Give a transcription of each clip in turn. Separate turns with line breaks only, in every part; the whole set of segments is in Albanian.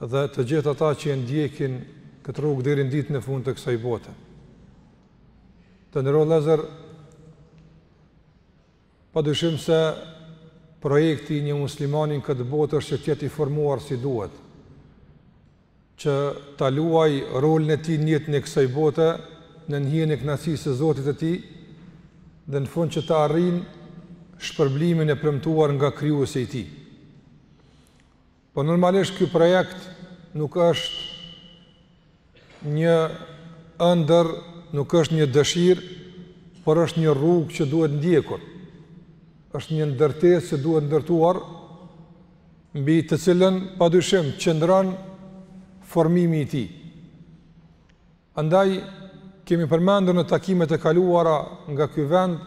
dhe të gjithë ata që e ndjekin këtë rrugë deri në ditën e fundit të kësaj bote. Të nderuar vëllezër, pa dyshim se projekti i një muslimani në këtë botë është që të jetë i formuar si duhet, që ta luajë rolin e tij në jetën e kësaj bote, nën hijen e kënaqësisë së zotit të tij, dhe në fund që ta arrijë shpërblimin e premtuar nga krijuesi i tij. Po normalisht ky projekt nuk është një ëndër, nuk është një dëshirë, por është një rrugë që duhet ndjekur. Është një ndërtesë që duhet ndërtuar mbi të cilën pa dyshim qëndron formimi i tij. Andaj, kemi përmendur në takimet e kaluara nga ky vend,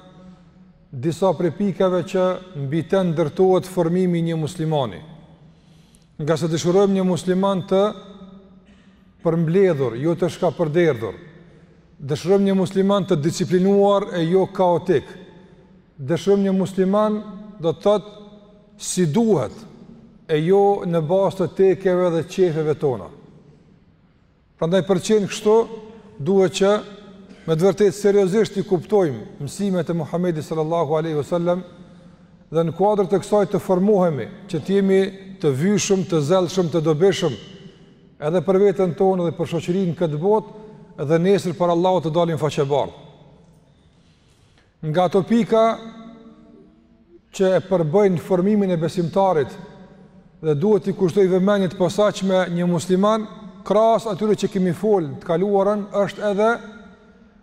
disa prej pikave që mbi të ndërtohet formimi i një muslimani. Ngase dëshirojmë një musliman të përmbledhur, jo të shkapërderdhur, dëshirojmë një musliman të disiplinuar e jo kaotik, dëshirojmë një musliman do të thotë si duhet e jo në bazë të tekeve dhe qejfeve tona. Prandaj për të qenë kështu, duhet që me të vërtetë seriozisht t'i kuptojmë mësimet e Muhamedit sallallahu alaihi wasallam dhe në kuadër të kësaj të formohemi, që të jemi të vyeshëm, të zellshëm, të dobishëm edhe për veten tonë dhe për shoqërinë në këtë botë dhe nesër para Allahut të dalim faqebardhë. Nga ato pika që e përbëjnë formimin e besimtarit dhe duhet t'i kushtojë vëmendje të posaçme një musliman, krahas atyre që kemi fol në të kaluarën, është edhe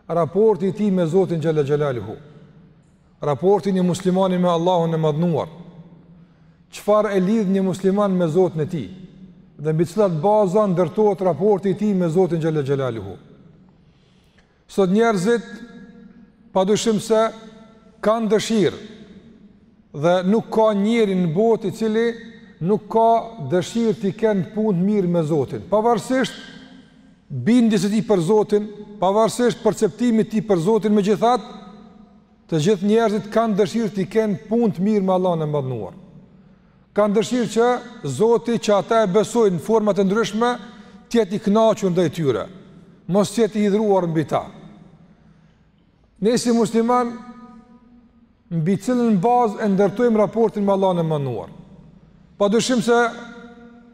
raporti i tij me Zotin xhelle xhelaluhu. Raporti i një muslimani me Allahun e Madhnuar. Çfarë e lidh një musliman me Zotin e tij? Dhe mbi cilat baza ndërtohet raporti i tij me Zotin xhalla xhelaluhu? Sot njerëzit pa dyshim se kanë dëshirë dhe nuk ka njeri në botë i cili nuk ka dëshirë t'i ketë punët mirë me Zotin. Pavarësisht bindjes së tij për Zotin, pavarësisht perceptimit të tij për Zotin megjithatë, të gjithë njerëzit kanë dëshirë t'i kenë punët mirë me Allahun e madhnuar. Kanë dëshirë që Zoti që ata e besojnë në format e ndryshme të jetë i kënaqur ndaj tyre, mos të jetë i hidhëruar mbi ta. Ne si muslimanë mbi cilën bazë e ndërtojmë raportin me Allahun e madhnuar. Pa dyshim se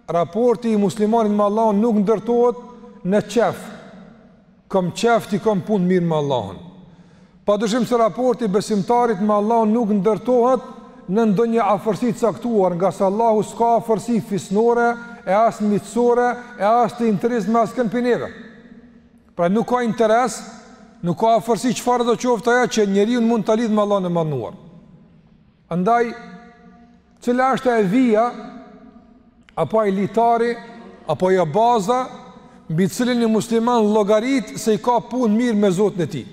raporti i muslimanit me Allahun nuk ndërtohet në qef. Kom qef t'i kom punët mirë me Allahun. Pa dyshim se raporti i besimtarit me Allahun nuk ndërtohet në ndonjë afërsi të caktuar, ngase Allahu s'ka afërsi fisnore e as miqësore e as të interesit me askënd prej neve. Pra nuk ka interes, nuk ka afërsi çfarëdo qoftë ajo që njeriun mund ta lidhë me Allahun e madhnuar. Andaj, cila është ajo vija, apo ai litari, apo ajo baza, mbi të cilën një musliman llogarit se i ka punët mirë me Zotin e tij.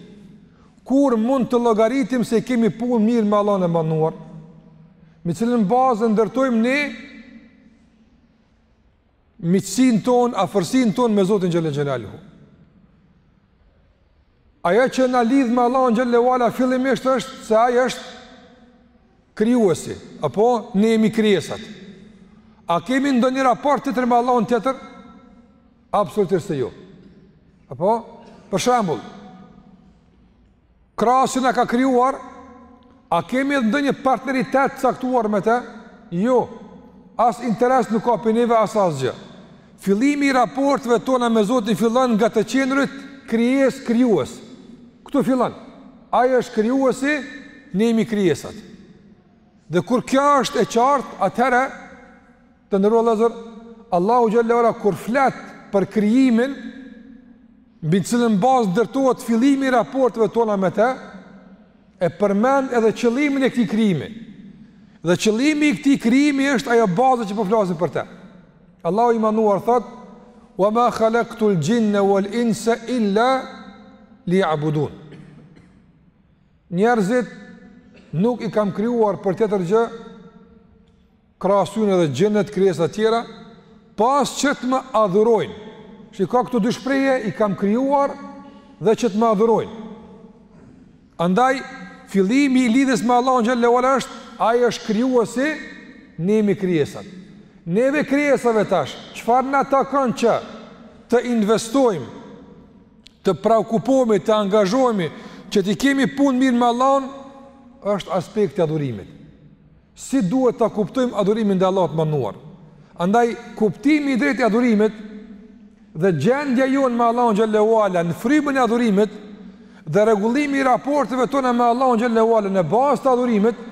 Kur mund të llogaritim se i kemi punët mirë me Allahun e madhnuar, mbi cilën bazë ndërtojmë ne miqësinë tonë, afërsinë tonë me Zotin xhel-le xhelaluhu Ajo që na lidh me Allahun xhel-le ue ala fillimisht është se ai është krijuesi, apo ne jemi krijesat. A kemi ndonjë raport tjetër me Allahun tjetër? Absolutisht se jo. Apo, për shembull, krahas që na ka krijuar, A kemi edhe ndonjë partneritet të caktuar me të? Jo. As interes nuk ka prej neve as asgjë. Fillimi i raporteve tona me Zotin fillon nga të qenurit krijesë krijues. Këtu fillon. Ai është krijuesi, ne jemi krijesat. Dhe kur kjo është e qartë, atëherë të nderuar vëllezër, Allahu xhel-le ue ala kur flet për krijimin, mbi të cilën bazë ndërtohet fillimi i raporteve tona me të, E përmend edhe qëllimin e këtij krijimi. Dhe qëllimi i këtij krijimi është ajo baza që po flasim për të. Allahu i madhnuar thotë: "Wa ma khalaqtul jinna wal insa illa liya'budun." Njerëzit nuk i kam krijuar për tjetër gjë krahas tyre dhe xhinët krijesa të tjera, pos që të më adhurojnë. Shikoji këto dy shprehje i kam krijuar dhe që të më adhurojnë. Andaj fillimi i lidhjes me Allahun xhel-le ue ala është ai është krijuesi ne jemi krijesat. Neve krijesave tash, çfarë na takon që të investojmë, të preokupohemi, të angazhohemi që t'i kemi punët mirë me Allahun, është aspekti i adhurimit. Si duhet ta kuptojmë adhurimin ndaj Allahut të Madhnuar? Andaj kuptimi i drejtë i adhurimit dhe gjendja jonë me Allahun xhel-le ue ala në frymën e adhurimit dhe rregullimi i raporteve tona me Allahun xhel-le ue ala në bazë të adhurimit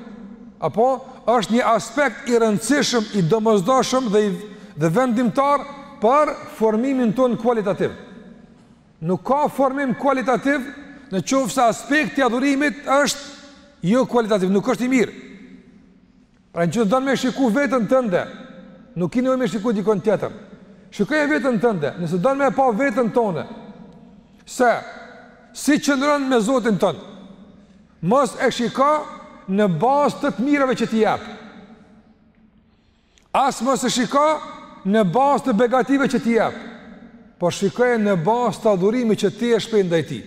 apo është një aspekt i rëndësishëm, i domosdoshëm dhe i dhe vendimtar për formimin tonë kualitativ. Nuk ka formim kualitativ në qoftë se aspekti i adhurimit është jo kualitativ, nuk është i mirë. Pra në qoftë se don me shiku veten tënde, nuk ki nevojë me shiku dikon tjetër. Shikoje veten tënde, nëse don me pa veten tënde, se si qëndron me Zotin tënd, mos e shiko në bazë të të mirave që t'i jep. As mos e shiko në bazë të begative që t'i jep, por shikoje në bazë të adhurimit që ti e shpreh ndaj tij.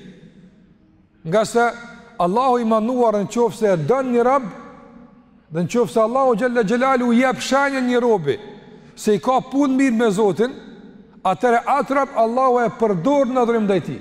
Ngase Allahu i madhëruar në qoftë se e don një rob, dhe në qoftë se Allahu xhel-le xhelaluhu jep shenjën një robi, se i ka punët mirë me Zotin, atëherë atë rob Allahu e përdor në adhurim ndaj tij.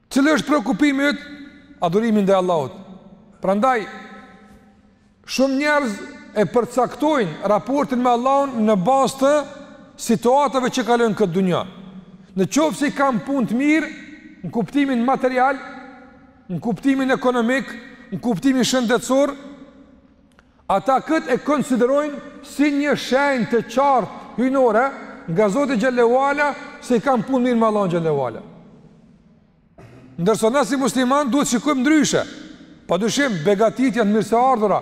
Cili është preokupimi yt? Adhurimi ndaj Allahut. Prandaj shumë njerëz e përcaktojnë raportin me Allahun në bazë të situatave që kalojnë në këtë dunja. Në qoftë se i kanë punët mirë në kuptimin material, në kuptimin ekonomik, në kuptimin shëndetësor, Ata këtë e konsiderojnë si një shenjë të qartë hyjnore nga Zoti xhel-le ve ala se i kanë punët mirë me Allahun xhel-le ve ala. Ndërsa na si musliman duhet të shikojmë ndryshe. Padyshim begatitë janë të mirëseardhura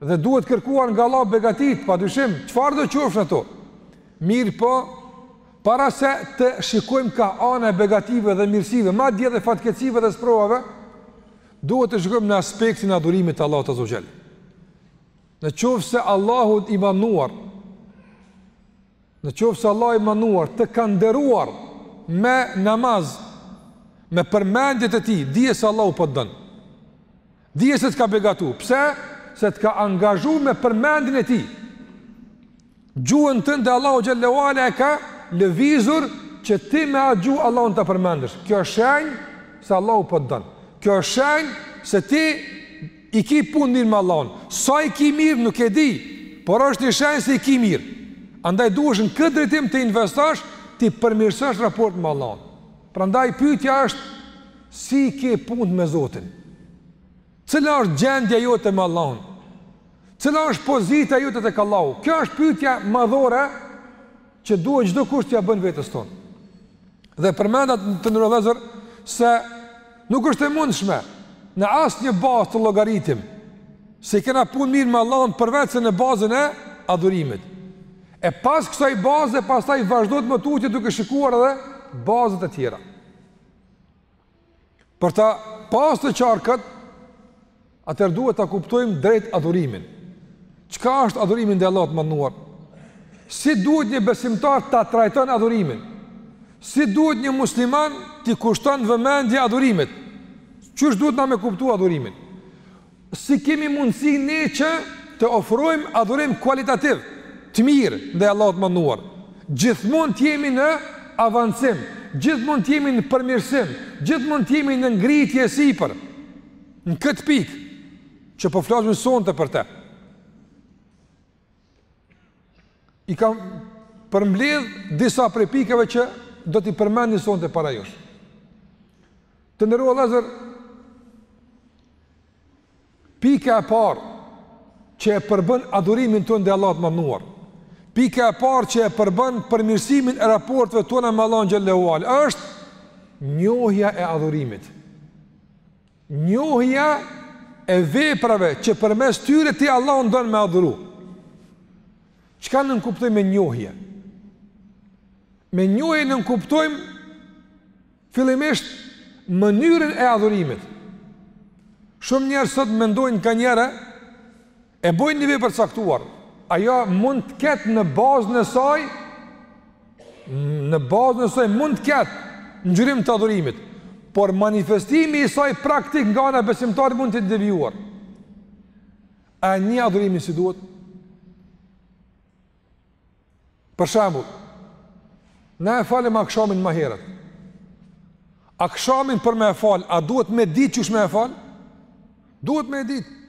dhe duhet kërkuar nga Allah begatitë, padyshim çfarëdo qofshin ato. Mirëpo, para se të shikojmë kah ana e begative dhe mirësive, madje edhe fatkeqësive dhe sprovave, Duhet të shikojmë në aspektin e adhurimit të Allahut azze ve xhel. Në qoftë se Allahu i madhëruar Në qoftë se Allahu i madhëruar të ka nderuar me namaz, me përmendje të tij, dije se Allahu po të don. Dije se të ka begatu. Pse? Se të ka angazhu me përmendjen e tij. Gjuhën tënde Allahu xhel-le ve ala e ka lëvizur që ti me atë gjuhë Allahun ta përmendësh. Kjo është shenjë se Allahu po të don. Kjo është shenjë se ti i ki punët mirë me Allahun. Sa i ki mirë nuk e di, por është një shenjë se i ki mirë. Andaj duhesh në këtë drejtim të investosh, t'i përmirësosh raportet me Allahun. Prandaj pyetja është si i ke punët me Zotin? Cila është gjendja jote me Allahun? Cila është pozita jote tek Allahu? Kjo është pyetja madhore që duhet çdokush t'ia bën vetes tonë. Dhe përmenda të nderuar vëllezër se nuk është e mundshme në asnjë bazë të llogaritim se i kena punët mirë me Allahun përveç se në bazën e adhurimit. E pas kësaj baze, pastaj vazhdohet më tutje duke shikuar edhe bazët e tjera. Për ta pas të qartë këtë, atëherë duhet ta kuptojmë drejt adhurimin. Çka është adhurimi ndaj Allahut të madhnuar? Si duhet një besimtar ta trajton adhurimin? Si duhet një musliman t'i kushton vëmendje adhurimit? Qysh duhet na me kuptu adhurimin? Si kemi mundësi ne që të ofrojmë adhurim kualitativ, të mirë ndaj Allahut të madhnuar? Gjithmonë të jemi në avancim, gjithmonë të jemi në përmirësim, gjithmonë të jemi në ngritje sipër. Në këtë pikë që po flasim sonte për të. i kam përmbledh disa prej pikave që do t'i përmendim sonte para jush. Të nderuar vllezër, pika e parë që e përbën adhurimin tonë ndaj Allahut të madhnuar, pika e parë që e përbën përmirësimin e raporteve tona me Allahun xhele ue ala, është njohja e adhurimit. Njohja e veprave që përmes tyre ti Allahun don me adhuru. Çka nënkuptojmë me njohje? Me njohje nënkuptojmë fillimisht mënyrën e adhurimit. Shumë njerëz sot mendojnë ka njerë e bëjnë një vepër të caktuar, ajo mund të ketë në bazën e saj në bazën e saj mund të ketë ngjyrim të adhurimit, por manifestimi i saj praktik nga ana e besimtarit mund të jetë i devijuar. A e njeh adhurimin si duhet? Për shembull, na e falim akshamin ma herët. Akshamin për me e fal, a duhet me ditë qysh me e fal? Duhet me ditë.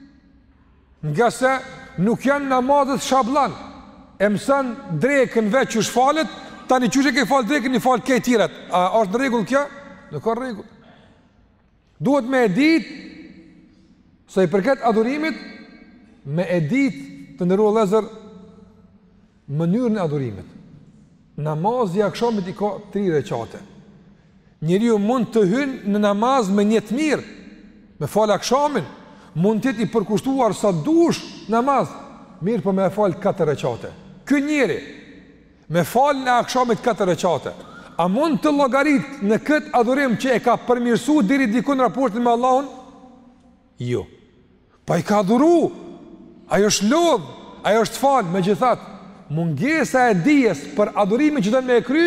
Ngase nuk janë namazet shabllon E mëson drekën veç qysh falet Tani qysh e ke falë drekën i falë krejt tjerat A është në rregull kjo? Nuk ka rregull Duhet me e ditë, sa i përket adhurimit, me e ditë të nderuar vllezër, mënyrën e adhurimit. Namazi i akshamit i ka tri reqate. Njeriu mund të hynë në namaz me nijet të mirë, me falë akshamin, mund të jetë i përkushtuar sa dush në namaz, mirëpo me e falë katër reqate. Ky njeri, Me faljen e akshamit katër rekate, a mund të llogarit në këtë adhurim që e ka përmirësuar deri dikun raportin me Allahun? Jo. Po ai ka adhuruar. Ai është lodh, ai është fal, megjithatë, mungesa e dijes për adhurimin që don me e kry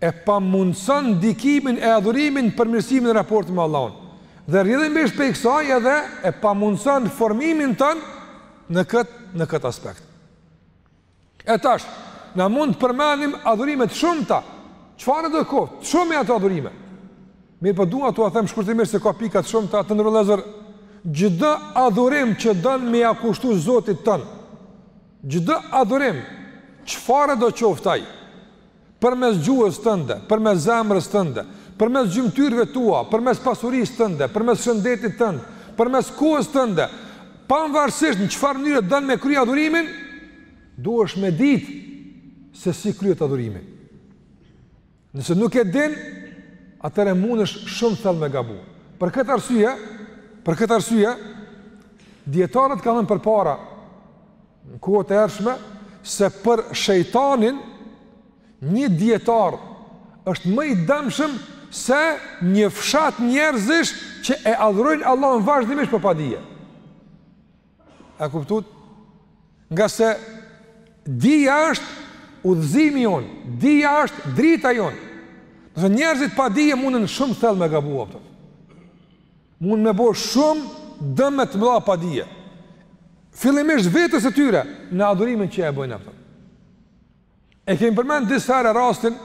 e pamundson ndikimin e adhurimit në përmirësimin e raportit me Allahun. Dhe rrjedhimisht prej kësaj edhe e pamundson formimin tonë në këtë në këtë aspekt. E tash, na mund të përmendim adhurime të shumta, çfarëdo qoftë, shumë janë ato adhurime. Mirëpo dua t'ua them shkurtimisht se ka pika të shumta, të nderuar vëllezër, çdo adhurim që don me ia kushtu zotit tënd, çdo adhurim, çfarëdo qoftë ai, Përmes gjuhës tënde, përmes zemrës tënde, përmes gjymtyrëve tua, përmes pasurisë tënde, përmes shëndetit tënd, përmes kohës tënde, pavarësisht në çfarë mënyre don me e krye adhurimin, duhesh me ditë se si kryhet adhurimi. Nëse nuk e din, atëherë mundesh shumë thellë me gabu. Për këtë arsye, për këtë arsye, dijetarët kanë thënë përpara në kohët e hershme se për shejtanin një dijetar është më i dëmshëm se një fshat njerëzish që e adhurojnë Allahun vazhdimisht për padije. A kuptuat? Nga se dija është udhëzimi jonë, dija është drita jonë. Domethënë njerëzit pa dije mundën shumë thellë me gabu. Mundën me bo shumë dëme të mëdha pa dije. Fillimisht vetes së tyre në adhurimin që e bëjnë ato. E kemi përmend disa herë rastin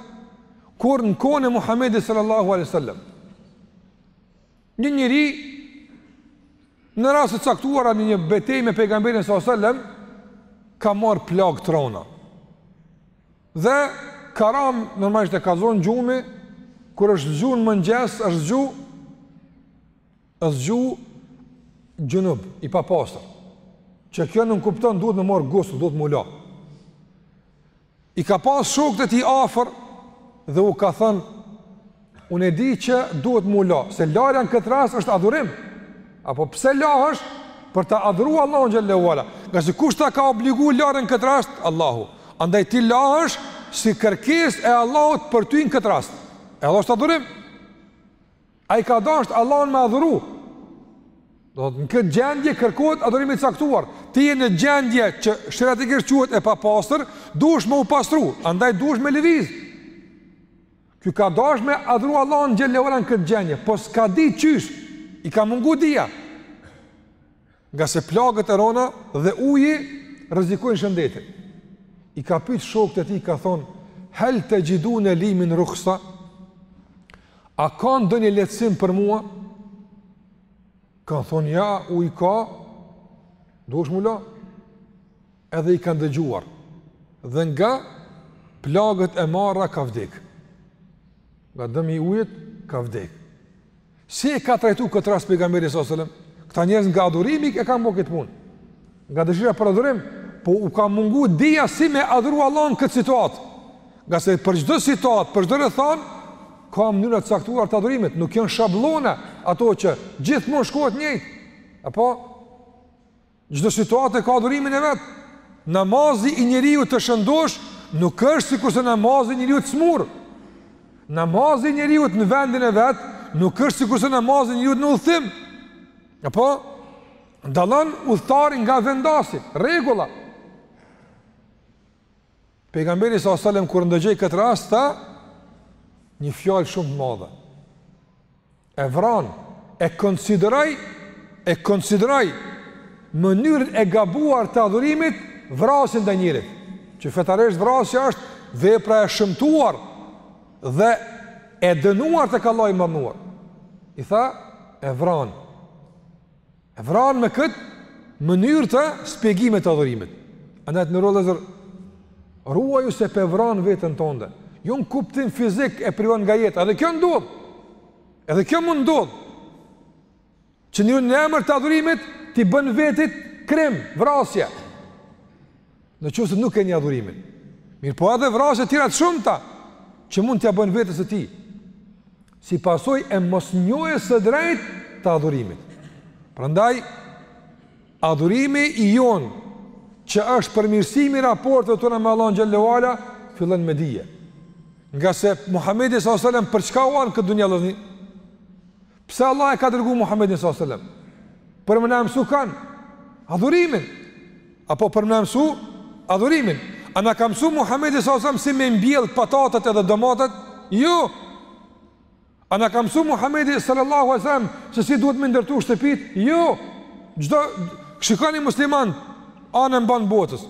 kur në kohën e Muhammedit sallallahu alaihi wasallam. Një njeri në rast të caktuar në një betejë me pejgamberin sallallahu alaihi wasallam ka marrë plagë të rona. Dhe ka ra, normalisht e ka zonë gjumi, kur është zgju në mëngjes, është zgju, është zgju xhunub, i papastër. Që kjo nënkupton duhet me marrë gusl, duhet m'u la. I ka pasë shokët e tij afër dhe u ka thënë, Unë e di që duhet m'u la, se larja në këtë rast është adhurim. Apo pse lahesh? Për ta adhuru Allahun xhel-le ue ala. Ngase kush ta ka obligu larjen në këtë rast? Allahu. Andaj ti lahesh si kërkesë e Allahut për ty në këtë rast. E larja është adhurim. Ai ka dashtë Allahun me adhuru. Domethënë në këtë gjendje kërkohet adhurim i caktuar. Ti je në gjendje që sheriatikisht quhet e papastër, duhesh me u pastru. Andaj duhesh me lëvizë. Ky ka dashtë me adhuru Allahun xhel-le ue ala në këtë gjendje, po s'ka di qysh, i ka mungu dija. Ngase plagët e rona dhe uji rrezikojnë shëndetin. I ka pytë shokët e tij, ka thonë, hel texhidune li min rukhsa, a ka ndonjë lehtësim për mua? Kanë thonë, ja, ujë ka, duhesh m'u la. Edhe i kanë dëgjuar dhe nga plagët e marra ka vdekë. Nga dëmi i ujit ka vdekë. Si e ka trajtu këtë rast pejgamberi sallallahu alajhi wasallam? Këta njerëz nga adhurimi e kanë bërë këtë punë. Nga dëshira për adhurim, po u ka mungu dija si me adhuru Allahun këtë situatë. Ngase për çdo situatë, për çdo rrethanë, ka mënyra të caktuara të adhurimit, nuk janë shabllone ato që gjithmonë shkohet njëjtë. Apo Çdo situatë ka adhurimin e vet. Namazi i njeriut të shëndoshë nuk është sikurse namazi i njeriut të smurë. Namazi i njeriut në vendin e vet nuk është sikurse namazi i njeriut në udhtim. Apo dallon udhtari nga vendasi, rregulla. Pejgamberi sallallahu wasallam kur ndëgjoi këtë rast tha një fjalë shumë të madhe. e vranë, e konsideroi, e konsideroi mënyrën e gabuar të adhurimit vrasje ndaj njerit. Që fetarisht vrasja është vepra e shëmtuar dhe e dënuar tek Allahu me nuar. I tha, e vranë. E vranë me këtë mënyrë të spjegimit të adhurimit. Andaj i nderuari vëlla, ruaju se pe vran veten tande. Jo në kuptim fizik e privon nga jeta, edhe kjo ndodh. Edhe kjo mund ndodh. Që një në emër të adhurimit ti bën vetit krim, vrasje. Në qoftë se nuk e njeh adhurimin. Mirëpo edhe vrasje tjera të shumta që mund t'ia bën vetes së tij. Si pasojë e mosnjohjes së drejtë të adhurimit. Prandaj adhurimi i jonë që është përmirësimi i raporteve tona me Allahun xhelle we ala fillon me dije. Ngase Muhamedi sallallahu alajhi wasallam për çka u ardh n'këtë dunja Pse Allahu e ka dërgu Muhammedin s.a.s. Për me na mësu kënd, adhurimin. Apo për me na mësu adhurimin. A na ka mësu Muhammedi s.a.s. si me i mbjellë patatet edhe domatet? Jo. A na ka mësu Muhammedi s.a.s. se si duhet me i ndërtu shtëpitë? Jo. Çdo, shikoni muslimanët, anembanë botës.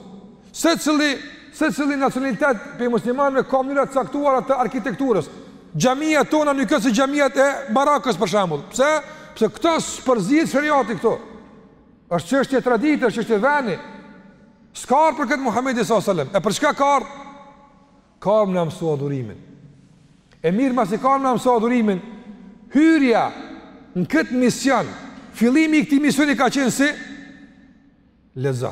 Secili, secili nacionalitet prej muslimanëve ka mënyra të caktuara të arkitekturës. Xhamiat tona nuk janë si xhamiat e Marokës për shembull. Pse? Pse këtu s'përzihet sheriati këtu. Është çështje tradite, është çështje veni. S'ka ardhë për këtë Muhamedi sallallahu alajhi wasallam. E për çka ka ardhë? Ka ardhë me na mësu adhurimin. E mirë masi ka ardhë me na mësu adhurimin. Hyrja në këtë mision, fillimi i këtij misioni ka qenë si? Lexo.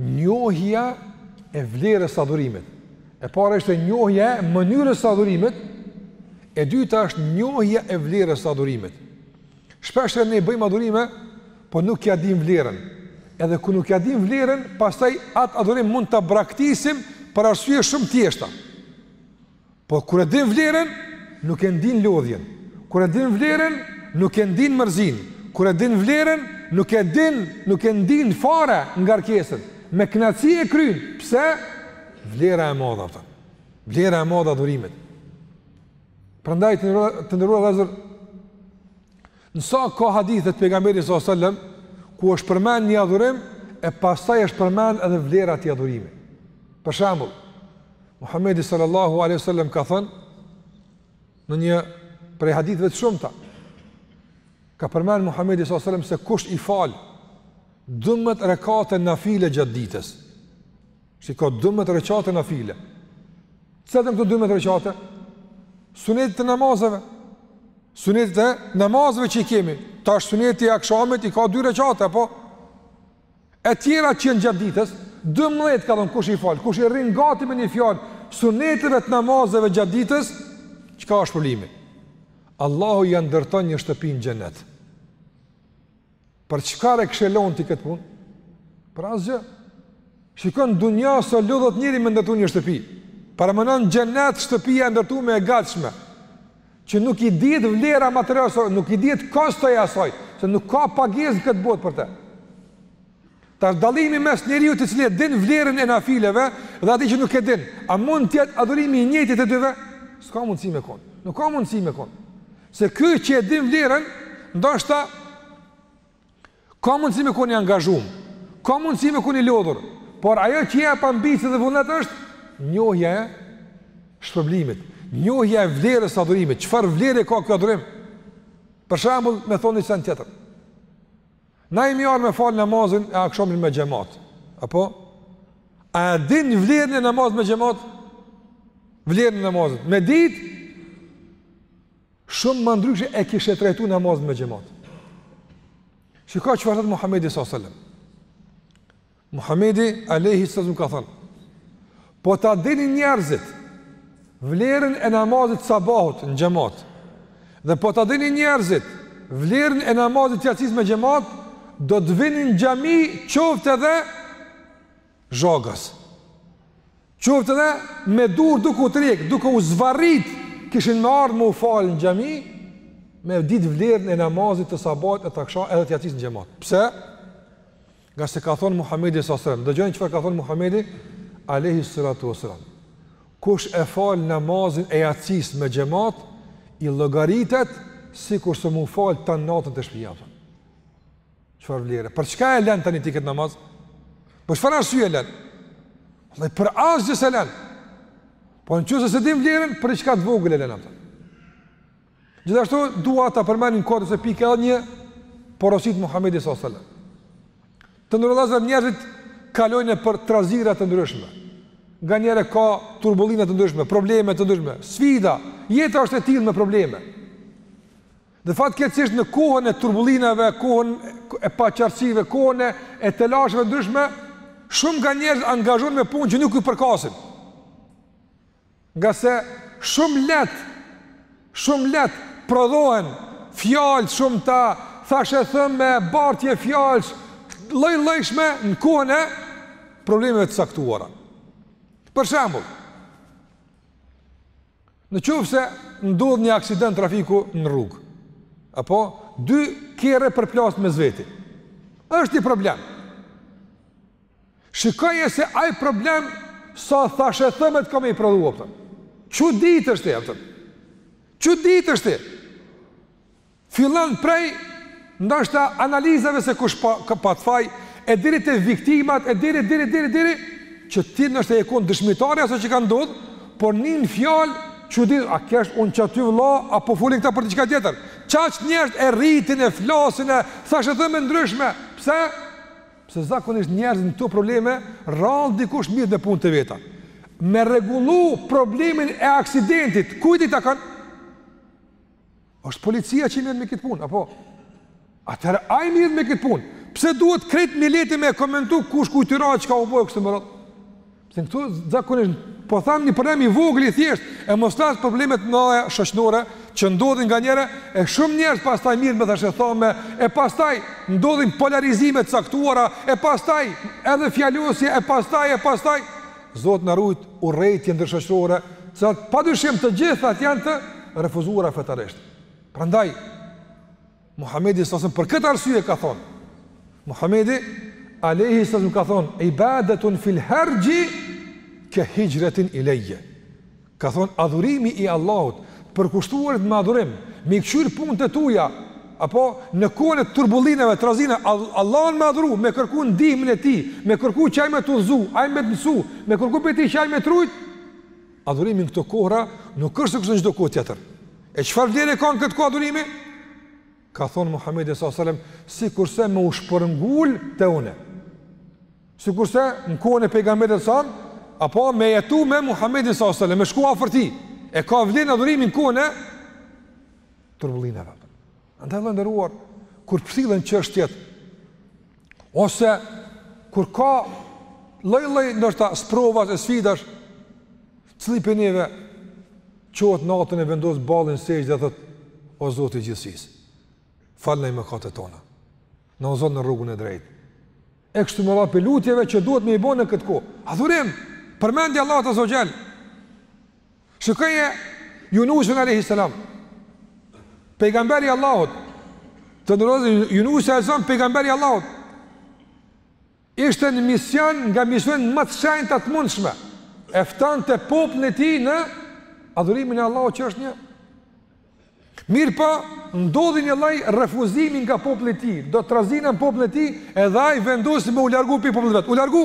Njohja e vlerës së adhurimit. E para është njohja e mënyrës së adhurimit, e dyta është njohja e vlerës së adhurimit. Shpesh ne bëjmë adhurime, por nuk ja dimë vlerën. Edhe kur nuk ja dimë vlerën, pastaj atë adhurim mund ta braktisim për arsye shumë të thjeshta. Po kur e din vlerën, nuk e ndin lodhjen. Kur e din vlerën, nuk e ndin mërzinë. Kur e din vlerën, nuk e din, nuk e ndin fare ngarkesën. Me kënaqësi e kryen. Pse? Vlera e madhe a? Po,. Vlera e madhe e adhurimit. Prandaj të nderuar vëllezër Në sa ka hadithe të pejgamberit sallallahu alajhi wasallam ku është përmend një adhurim e pastaj është përmend edhe vlera e atij adhurimi. Për shembull, Muhamedi sallallahu alajhi wasallam ka thënë në një prej haditheve të shumta ka përmend Muhamedi sallallahu alajhi wasallam se kush i fal 12 rekate nafile gjatë ditës Shiko, i ka 12 rekate nafile. Cilët këto 12 rekate? Sunetet e namazeve. Sunetet e namazeve që i kemi. Tash suneti e akshamit, i ka 2 rekate, apo? E tjera që janë gjatë ditës, 12 ka thënë kush i fal, kush i rrin gati me një fjalë, suneteve të namazeve gjatë ditës, çka është shpërblimi? Allahu ja ndërton një shtëpi në xhenet. Për çka e kishe lonë ti këtë punë? Për asgjë. Shiko n'dunja sa lodhet njeri me ndërtu një shtëpi. Paramendo n'xhenet shtëpia e ndërtume e gatshme. Që nuk i dihet vlera materiale as, nuk i dihet kosto e asaj, se nuk ka pagesë n'këtë botë për te. Tash dallimi mes njeriut i cili e din vlerën e nafileve dhe atij që nuk e din, a mund të jetë adhurimi i njëjtë i të dyve? S'ka mundësi me kon. Nuk ka mundësi me kon. Se ky që e din vlerën, ndoshta ka mundësi me kon i angazhum. Ka mundësi me kon i lodhur, por ajo që i jep ambicie dhe vullnet është njohja e shpërblimit, njohja e vlerës së adhurimit, çfarë vlere ka ky adhurim? Për shembull, me thonë një send tjetër. Na jemi ardh me fal namazin e akshamit me xhamat. A po? A e din vlerën e namazit me xhamat? Vlerën e namazit. Me ditë shumë më ndryshe e kishte trajtu namazin me xhamat. Shiko çfarë thot Muhamedi sallallahu alaihi wasallam. Muhamedi alejhi selam ka thënë: Po ta dinin njerëzit vlerën e namazit të sabahut në xhamat. Dhe po ta dinin njerëzit vlerën e namazit të jacisë me xhamat, do të vinin në xhami qoftë edhe zhagas. Qoftë edhe me durë duke u tërhek, duke u zvarrit, kishin me ardh me u fal në xhami me ditë vlerën e namazit të sabahut e të akshamit edhe të jacisë në xhamat. Pse? Nga se ka thonë Muhammedi s.a.s. Dëgjoni çfarë ka thonë Muhammedi alejhi salatu wasallam. Kush e fal namazin e jacis me xhamat i llogaritet sikur se me u fal tanë natën te shpia. Çfarë vlere? Për çka e lën tani ti kët namaz? Për çfarë arsye e lën? Vallahi për asgjë s'e len. Po në qoftë se s'e din vlerën, për diçka të vogël e lën atë? Gjithashtu dua ta përmendi në këtë pikë edhe një porosi t'Muhamedit sallallahu alajhi wasallam. Të nderuar vëllezër, njerëzit kalojnë nëpër trazira të ndryshme. Nganjëherë ka turbullina të ndryshme, probleme të ndryshme, sfida, jeta është e tillë me probleme. Dhe fatkeqësisht në kohën e turbullinave, kohën e paqartësive, kohën e telasheve të ndryshme, shumë nga njerëz angazhohen me punë që nuk iu përkasin. Ngase shumë leht, shumë leht prodhohen fjalë t'shumta, thashetheme, bartje fjalësh lloj-llojshme në kohën e problemeve të caktuara. Për shembull, në qoftë se ndodh një aksident trafiku në rrugë, apo dy kerre përplasen mes veti, është një problem. Shikoje se ai problem sa thashetheme ka me i prodhu, a p'e kupton? Çudi është, a p'e kupton? Çudi është. Fillon prej, ndoshta analizave se kush pa, ka pas faj, e deri te viktimat, e deri, deri, deri, deri, që ti ndoshta je konë dëshmitar i asaj që ka ndodhë, por nin fjalë, çuditesh, a kesh unë qaty vla, apo folin këta për diçka tjetër. Qaq njerëz e rritin, e flasin, e thashetheme t'ndryshme. Pse? Pse zakonisht njerëzit në këto probleme rrallë dikush merret me punë të veta. Me rregullu problemin e aksidentit, kujt i takon? Është policia që merret me këtë punë, apo? Atëherë ai merret me këtë punë. Pse duhet krejt mileti me komentu kush ku i ra, çka u bo kështu me radhë? Se n'këto zakonisht, po tham një problem i vogël, i thjesht, e mos flas probleme t'mdhaja shoqnore, që ndodhin nganjëherë, e shumë njerëz pastaj merren me thashetheme, e pastaj ndodhin polarizime t'caktuara, e pastaj edhe fjalosje, e pastaj, e pastaj, Zot na rujt, urrejtje ndërshoqnore, se pa dyshim të gjithat janë të refuzuara fetarisht. Prandaj, Muhamedi s.a.s. për këtë arsye ka thonë. Muhamedi alayhi sallam ka thonë ibadatun fil harji ka hijratin ilayya. Ka thonë adhurimi i Allahut, përkushtuarit me adhurim, me i kqyr punët e tua apo në kohën e turbullinave, trazirave, Allahun me adhuru, me kërku ndihmën e tij, me kërku që ai me t'udhzu, ai me t'mësu, me kërku prej tij që ai me t'rujt, Adhurimi në këto kohëra nuk është sikur në çdo kohë tjetër. E çfarë vlere ka në këtë kohë adhurimi? Ka thonë Muhamedi sallallahu alajhi wasallam, sikurse me u shpërngul te unë. Sikurse në kohën e pejgamberit a.s. apo me jetu me Muhamedin sallallahu alajhi wasallam, me shku afër tij. E ka vlerën adhurimi në kohën e turbullimeve. Andaj vëlla i nderuar, kur përcillen çështjet ose kur ka lloj-lloj ndoshta sprovash e sfidash, cili pi neve çohet natën e vendos ballin në sexhde dhe thot, o Zot i gjithësisë, falna mëkatet tona, na udhëzo në rrugën e drejtë. E kështu me radhë pi lutjeve që duhet me i bo në këtë kohë. Adhurim, përmendja e Allahut azze ve xhel. Shikoje Yunusin alayhi salam. Pejgamberi i Allahut. Të nderuar, Yunus alayhi salam pejgamberi i Allahut. Ishte në mision nga misionet më të shenjta të mundshme. E ftonte popullin e tij në adhurimin e Allahut që është një. Mirëpo ndodhi një lloj refuzimi nga populli i tij, do trazira në popullin e tij, edhe aj vendosi me u largu pi popullit vet, u largu!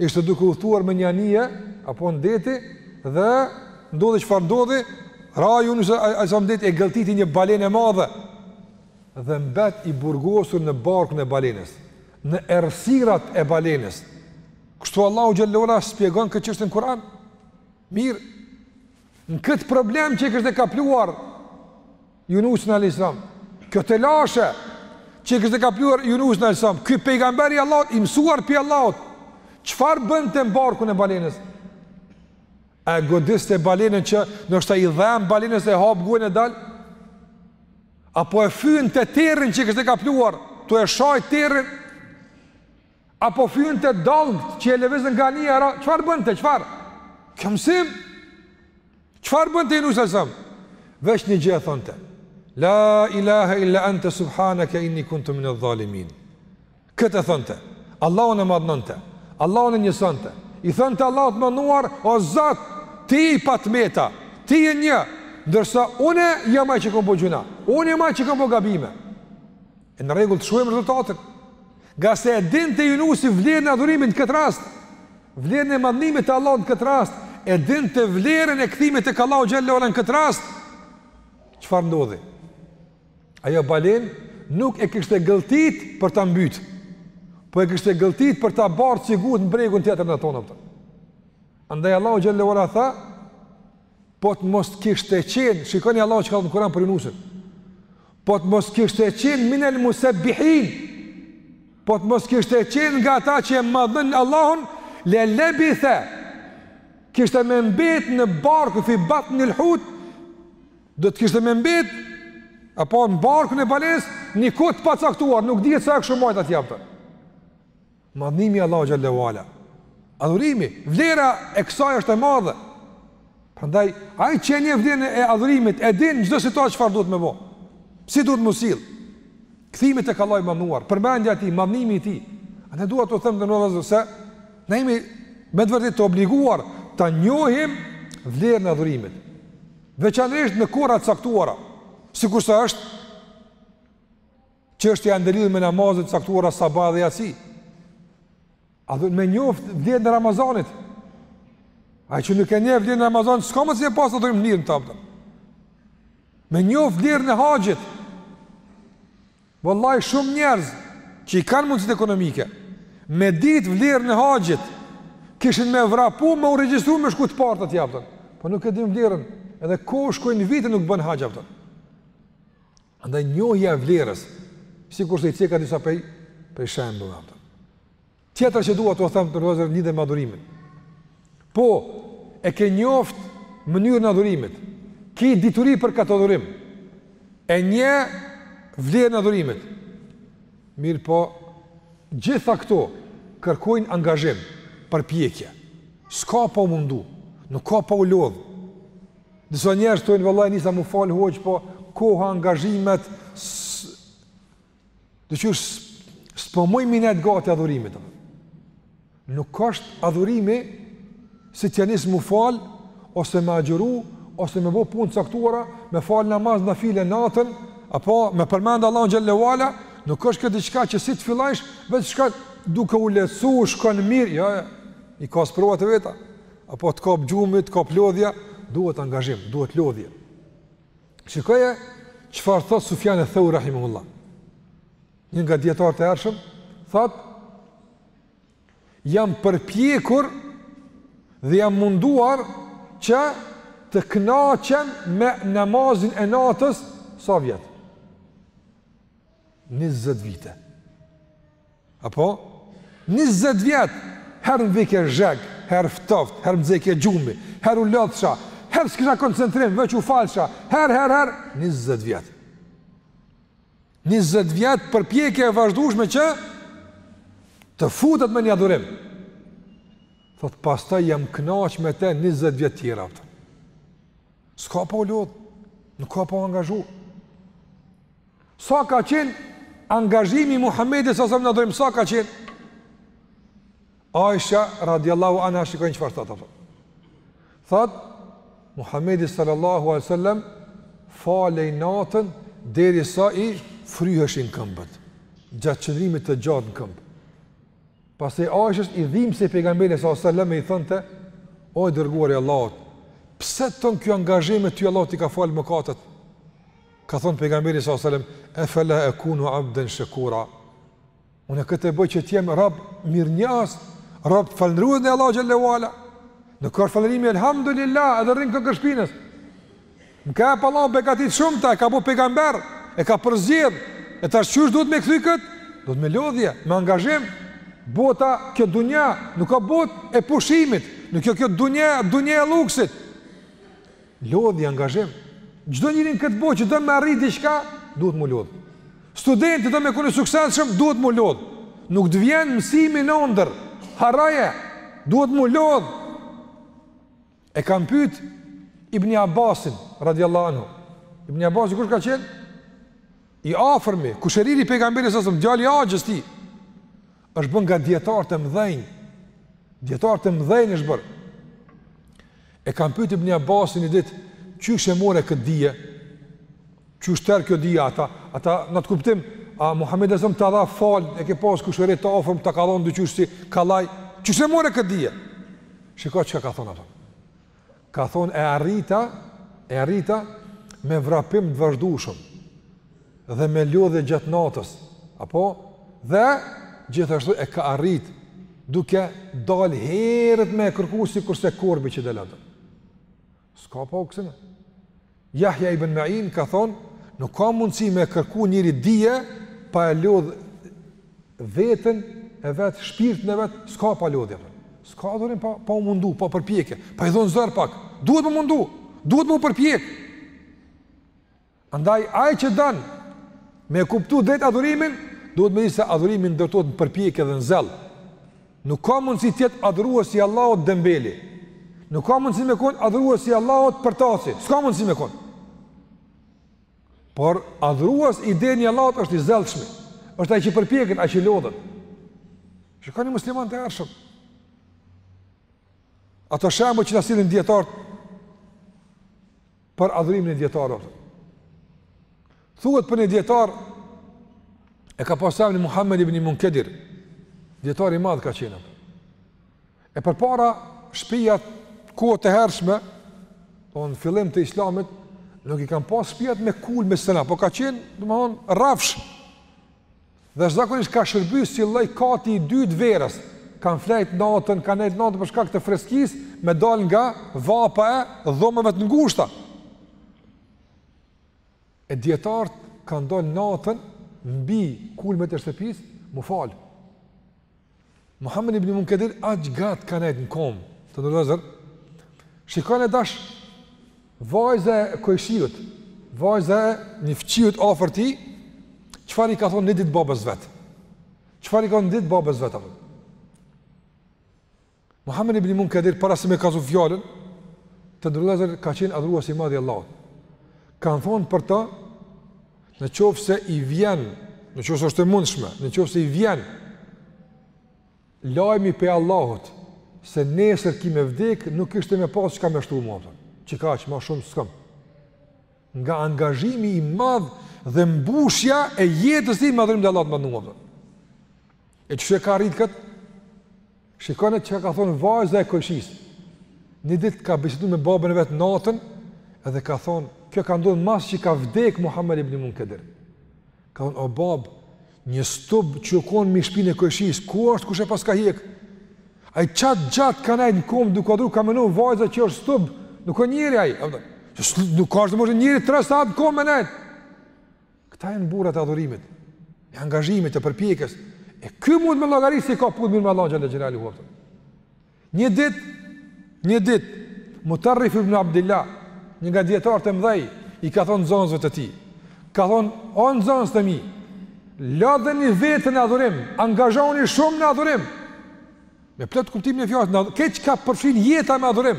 Ishte duke udhëtuar me një anije apo në deti dhe ndodhi çfarë ndodhi, ra Yunusi a.s. në det e gëlltiti një balenë e madhe dhe mbet i burgosur në barkun e balenës, në errësirat e balenës. Kështu Allahu xhelle ve ala shpjegon këtë çështje në Kur'an. Mirë. Në këtë problem që e kishte kapluar Junusin alayhis salam. Kjo telashe që e kishte kapluar Junusin alayhis salam. Ky pejgamber i Allahut i mësuar pi Allahut. Çfarë bënte në barkun e balenës? A godiste balenën që ndoshta i dhem balenës e hap gojën e dal? Apo e fyente terrin që e kishte kapluar, tu e shaj terrin? Apo fyente dallgët që e lëvizën nga anija e ra, çfarë bënte, çfarë? Kjo mësim? Çfarë bënte Junusi alayhi salam? Veç një gjë e thonte. La ilaha illa ente subhanake inni kuntu minë dhalimin. Këtë e thonte. Allahun e madhnonte. Allahun e njësonte. I thonte Allahut të madhnuar, o Zot, ti i pa të meta, ti je një, ndërsa une jam ai që kom bo gjuna, une jam ai që kom bo gabime. E në rregull të shohim rezultatin. Ngase e dinte Yunusi vlerën e adhurimit në këtë rast, vlerën e madhnimit të Allahut në këtë rast, e dinte vlerën e kthimit tek Allahu xhelle ve ala në këtë rast. Çfarë ndodhi? Ajo balenë nuk e kishte gëlltit për ta mbyt. Po e kishte gëlltit për ta bartë e qit në bregun tjetër në tonë. Andaj Allahu xhelle ve ala tha, Po të mos të kishte qenë, shikoni Allahu çka tha në Kuran për Junusin, po të mos të kishte qenë minel musebbihin, po të mos të kishte qenë nga ata që e madhnojnë Allahun, lelebithe, kishte me mbet në bark fi batnil hut, do të kishte me mbet, apo në barkun e balenës, një kohë të pacaktuar, nuk dihet sa e kish mbajt atë japtën. Madhnimi i Allahut xhelle ue ala. Adhurimi, vlera e kësaj është e madhe. Prandaj ai që e njeh vlerën e adhurimit e din çdo situatë çfarë duhet me bo. Si duhet m'u sjell. Kthimi tek Allahu i madhnuar, përmendja e tij, madhnimi i tij. Andaj dua t'u them se ne jemi me të vërtetë të obliguar ta njohim vlerën e adhurimit. Veçanërisht në kohëra të caktuara, sikurse është Çështja e ndërlidhur me namazet e caktuara sabah dhe jaci. Ato me njoft vlerën e Ramazanit. Ai që nuk e njeh vlerën e Ramazanit, s'ka me e shti e pas ndërmen t'japtën. Me njoft vlerën e haxhit. Vallahi shumë njerëz që i kanë mundësitë ekonomike. Me ditë vlerën e haxhit, kishin me vrapu, me u registru me shku të parët atje, apëtëm. Po nuk e din vlerën, edhe kur shkojnë vitet nuk bën haxh, apëtëm. Andaj njohja e vlerës, sikurse i ceka disa prej prej shembujve atë. Tjetra që dua t'u them lidhur me adhurimin. Po e ke njoft mënyrën e adhurimit. Ki dituri për këtë adhurim. E njeh vlerën e adhurimit. Mirëpo, gjitha këto kërkojnë angazhim, përpjekje. S'ka pa u mundu, nuk ka pa u lodhë. Disa njerëz thonë vallahi e nisa m'u fal hoxh, po koha angazhimet do qysh s'po më vjen gati adhurimit. Nuk është adhurimi si t'ja nis m'u fal ose me agjëru ose me bo punë caktuara, me fal namaz nafile natën apo me përmend Allahun xhelle ue ala, nuk është kjo diçka që si të fillojsh, vetë shkon duke u lehtësu, shkon mirë, jo, jo. I ka sprovat e veta. apo të kap gjumi, të kap lodhja, duhet angazhim, duhet lodhje. Shikoje, çfarë thotë Sufjan eth-Theuri, rahimehullah. Një nga dijetarët e hershëm, thotë, jam përpjekur dhe jam munduar që të kënaqem me namazin e natës, sa vjetë? 20 vite. Apo? 20 vjet, herë m'vike zheg, herë ftoft, herë m'zeke gjumi, herë u lodhsha, herë s'kisha koncentrim, veç u falësha, herë, herë, herë, 20 vjet. 20 vjet përpjekje e vazhdushme që të futet me një adhurim. Thot, pastaj jam knaq me te 20 vjet tjera. S'ka pa u lodhë, nuk ka pa u angazhu. Sa ka qenë angazhimi i Muhamedit sallallahu alejhi ve sellem në adhurim, sa ka qenë? Aisha, radiallahu anha, shikoni çfarë thot, thot. Thot, Muhamedi sallallahu alejhi ve sellem, falej natën, derisa i fryheshin këmbët, gjatë qëndrimit të gjatë në këmbë. Pastaj Aishes i dhimsej pejgamberi sallallahu alejhi ve sellem, e i thënte, o i dërguar i Allahut, pse tan ky angazhim e ty Allahu t'i ka falë mëkatet? Ka thënë pejgamberi sallallahu alajhi wasallam, "E fela e kunu abden shekura" Unë këtë e bëj që të jem rob mirënjohës, rob falëndrues ndaj Allahu xhele ve ala. Nuk osht falënderimi elhamdulillah, edhe rrim n'kokërr shpinës. Me gjith ka pas Allahu begati t'shumta, e ka bo pejgamber, e ka përzgjedh. E tash qysh duhet me kthy kët? Duhet me lodhje, me angazhim. Bota kjo dunja, nuk o botë e pushimit, nuk o kjo dunja, dunja e luksit. Lodhje, angazhim. Çdo njeri në këtë botë që don me arrit diçka, duhet mu lodh. Studenti don me kon i suksesshëm, duhet mu lodh. Nuk të vjen mësimi n'ondërr. Harroje, duhet mu lodh. E kan pyet Ibn Abbasin radhiyallahu anhu. Ibn Abbas kush ka qenë? I afërmi, kushëriri i pejgamberit salallahu alejhi ve selem djali i axhës tij. është bërë nga dijetarët e mdhenj, dijetarët e mdhenj është bërë. E kan pytë Ibni Abbasin një ditë, qysh e more këtë dije, qysh tërë kjo dije ata, ata n'atë kuptim, a Muhammedi alejhi selam ta dha falë, e ke pasë kushëri të afërm, ta ka dhonë ty qysh si kallaj, qysh e more këtë dije. Shiko çka ka thonë ato. Ka thonë, e arrita, e arrita me vrapim të vazhdueshëm dhe me lodhje gjatë natës, apo dhe gjithashtu e ka arrit duke dal herët me e kërku sikurse korbi që del. S'ka pa oksin. Jahja ibn Ma'in ka thonë, nuk ka mundësi me kërku njeri dije pa e lodhë veten e vet, shpirtin e vet, s'ka pa lodhje, s'ka adhurim pa, pa u mundu, pa përpjekje, pa i dhonë zor pak, duhet m'u mundu, duhet me u përpjek. Andaj, ai që don me kuptu drejt adhurimin, duhet me di se adhurimi ndërtohet në përpjekje dhe në zell. Nuk ka mundësi të jetë adhurues i Allahut dembeli. Nuk ka mundësi me kon adhurues i Allahut përtaci. S'ka mundësi me kon. Por adhurues i denjë i Allahut është i zellshëm. Është ai që përpjeken, ai që lodhen. Shikoni muslimanët e hershëm. Ato shembuj që na sillin dijetarët për adhurimin e dijetarëve. Thuhet për një dijetar, e ka pas emnin Muhammed ibni Munkedir, dijetar i madh ka qenë. E përpara, shpijat, kohët e hershme, po në fillim të islamit, nuk i kanë pas shpijat me kul me sena, po ka qenë, domethonë, rrafsh. Dhe zakonisht ka shërby si lloj kati i dytë verës, kanë flejt natën, kanë nejt natën për shkak të freskisë, me dal nga vapa e dhomave të ngushta. E dijetarët kanë dal natën mbi kulmet e shtëpisë, m'u fal. Muhammed ibn Munkedir aq gat ka nejt në kom të nderuar vëllezër, shikoni tash vajza e kojshiut, vajza e një fqiut afër tij, çfarë i ka thonë një ditë babës vet? Çfarë i ka thonë një ditë babës vet? Apë? Muhammed ibn Munkedir para se me kallzu fjalën, të nderuar vëllezër ka qenë adhurues i madh i Allahut. Kanë thonë për ta, në qoftë se i vjen, në qoftë se është e mundshme, në qoftë se i vjen lajmi prej Allahut, se nesër ki me vdek, nuk kishte me pas çka me shtu më, çka, që ma shumë s'kam. Nga angazhimi i madh dhe mbushja e jetës tij me adhurim të Allahut të madhnum, E qysh e ka arrit këtë? Shikoni ç'ka thonë vajza e kojshisë. Një ditë ka bisedu me babën e vet natën, edhe ka thonë, kjo ka ndodh mas që ka vdek Muhammed ibn Munkedir. Ka thonë, o babë, një stub që u kon mi shpinë e kojshisë, ku është kush e paska hjek? Ai qaq gjatë ka nejt në kom duke adhuru, ka menu vajza që është stub, nuk o njeri ai. Nuk ka është të mështë njeri tre sahat në kom me nejt. Këta janë burrat e adhurimit, e angazhimit, e përpjekjes. E ky mund me llogari se i ka punët mirë me Allahun xhelle xhelaluhu. Një ditë, një ditë Mutarrif ibn Abdullah, një nga dijetarët e mëdhej, i ka thonë nxonsve të tij. Ka thonë, "O nxonës të mi, lodheni veten në adhurim, angazhoni shumë në adhurim." Me plot kuptimin e fjalës, krejt çka përfshin jeta me adhurim.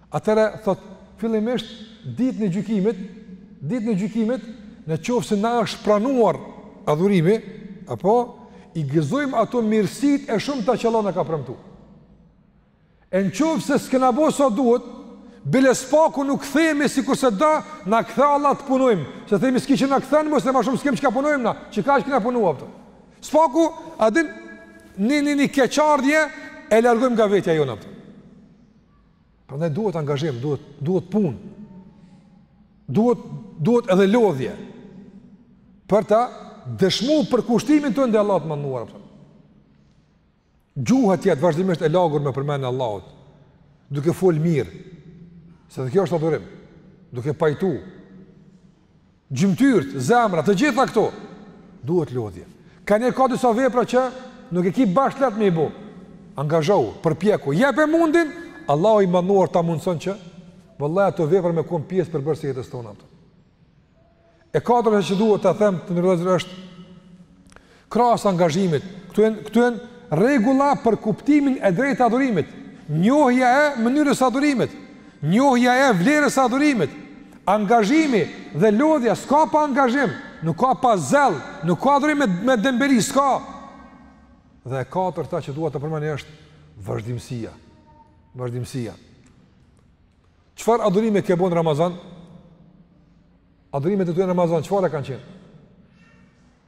Atëherë thotë, fillimisht ditën e gjykimit, ditën e gjykimit, në qoftë se na është pranuar adhurimi, apo i gëzojmë ato mirësitë e shumëta që Allahu na ka premtu. E në qoftë se s'kena bo sa duhet, bile së paku nuk themi sikurse ata, na kthe Allah të punojmë, se themi s'ki ç' na kthen, se ma shumë s'kem çka punojmë na, çka kena punu apet. Së paku, a din, një një një keqardje, e largojmë nga vetja jonë apet. Prandaj duhet angazhim, duhet duhet punë. Duhet duhet edhe lodhje për ta dëshmu përkushtimin tonë ndaj Allahut të madhnuar. Gjuha të jetë vazhdimisht e lagur me përmendjen e Allahut, duke fol mirë, se edhe kjo është adhurim, duke pajtu, Gjymtyrët, zemra, të gjitha këto duhet lodhje. Kanjëherë ka disa vepra që nuk e ki bash lehtë me i bo. Angazhohu, përpjeku, jepe mundin, Allahu i madhnuar ta mundëson që, vallahi ato vepra me kon pjesë përbërëse e jetës tonë ato. E katërta që duhet ta them të nderuar është Krahas angazhimit, këto janë këto janë rregulla për kuptimin e drejtë të adhurimit, njohja e mënyrës së adhurimit, njohja e vlerës së adhurimit, angazhimi dhe lodhja s'ka pa angazhim, nuk ka pa zell, nuk ka adhurim me, me dembeli, s'ka. Dhe e katërta që dua të përmendi është vazhdimësia. Vazhdimësia. Çfarë adhurime ke bo n'Ramazan? Adhurimet e tua në Ramazan, çfarë kanë qenë?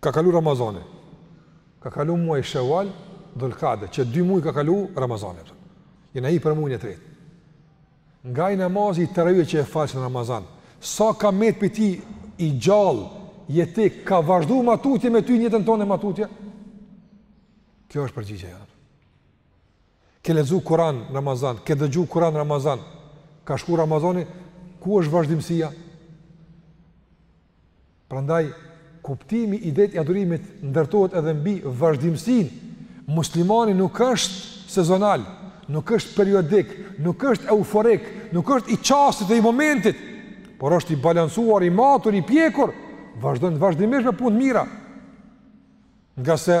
Ka kalu Ramazani, ka kalu muaji Sheval, Dhulkade, që dy muaj ka kalu Ramazani, përën. Jena hi për muajn e tretë. Nga ai namazi i teravive që e falshe në Ramazan, sa ka met prej tij i gjallë, jetik, ka vazhdu ma tutje me ty njëjtën ton e ma tutje? Kjo është përgjigja jonë. Ke lexu Kuran në Ramazan, ke dëgju Kuran në Ramazan, ka shku Ramazani, ku është vazhdimësia? Prandaj, kuptimi i drejtë i adhurimit ndërtohet edhe mbi vazhdimësinë. Muslimani nuk është sezonal, nuk është periodik, nuk është euforik, nuk është i çastit dhe i momentit, por është i balancuar, i matur, i pjekur, vazhdon vazhdimisht me punë të mira. Ngase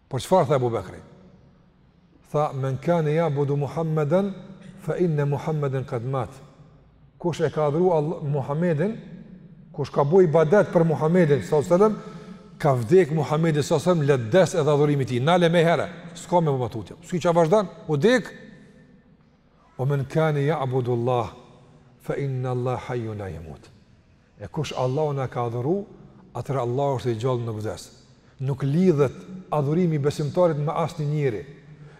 Por çfarë tha Abu Bekri? Tha, men kane ja budu Muhammeden, fa inne Muhammeden kad mat. Kush e ka adhuru Muhammedin, kush ka bo ibadet për Muhammedin, s.a.s. ka vdek Muhammedi, s.a.s. le des edhe adhurimi i tij, nale menjëherë, s'ka me bo ma tutje. S'ki çka vazhdon, vdek, ue men kane ja budu Allah, fa inne Allah hajju la jemut. E kush Allahun e ka adhuru, atëherë Allahu është i gjallë nuk vdes. Nuk lidhet adhurimi i besimtarit me asnjë njeri.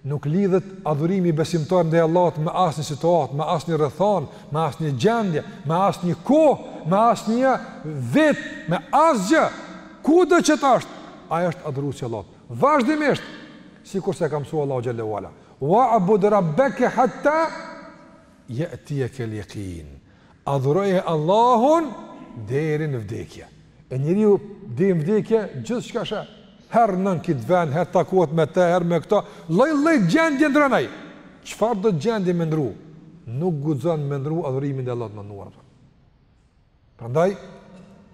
Nuk lidhet adhurimi i besimtarit ndaj Allahut me asnjë situatë, me asnjë rrethanë, me asnjë gjendje, me asnjë kohë, me asnjë vit, me asgjo. Kudo që të është, ai është adhurues i Allahut. Vazhdimisht, sikurse ka mësu Allahu xhel-le ue ala. Wa'bud rabbaka hatta ya'tiyaka al-yaqin. Adhuroje Allahun deri në vdekje. E njeriu deri në vdekje gjithçka sheh herë në këtë vend, herë takohet me të, herë me këto, lloj-lloj gjendje ndron ai. Çfarë do gjendje më ndru? Nuk guxon me ndru adhurimin ndaj Allahut madhëruar. Prandaj